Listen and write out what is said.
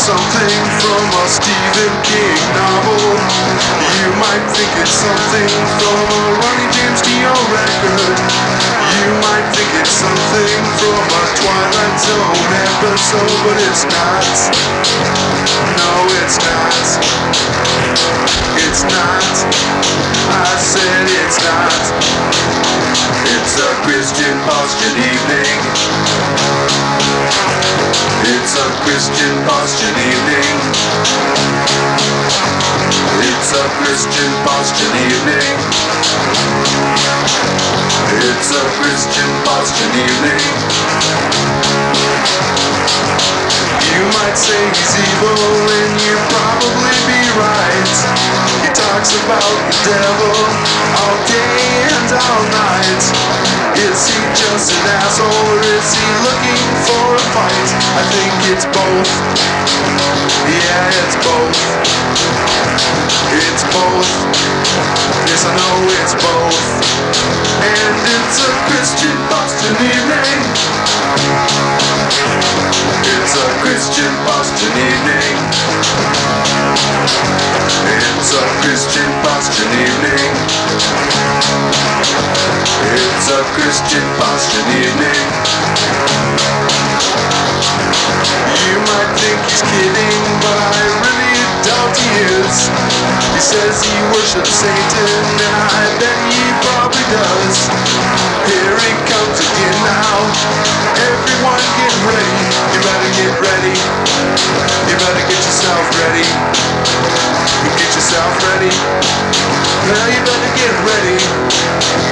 something from a Stephen King novel. You might think it's something from a Ronnie James Dio record. You might think it's something from a Twilight Zone episode, but it's not. No, it's not. It's not. I said it's not. It's a Christian Boston evening. A Christian Boston evening. It's a Christian Boston evening. It's a Christian Boston evening. You might say he's evil, and you'd probably be right. He talks about the devil all day and all night. Is he just an asshole, or is he looking for? I think it's both. Yeah, it's both. It's both. Yes, I know it's both. And it's a Christian Boston evening. It's a Christian Boston evening. It's a Christian Boston evening. It's a Christian Boston evening. Says he worships Satan, and I bet he probably does. Here he comes again now. Everyone get ready. You better get ready. You better get yourself ready. You get yourself ready. Now you better get ready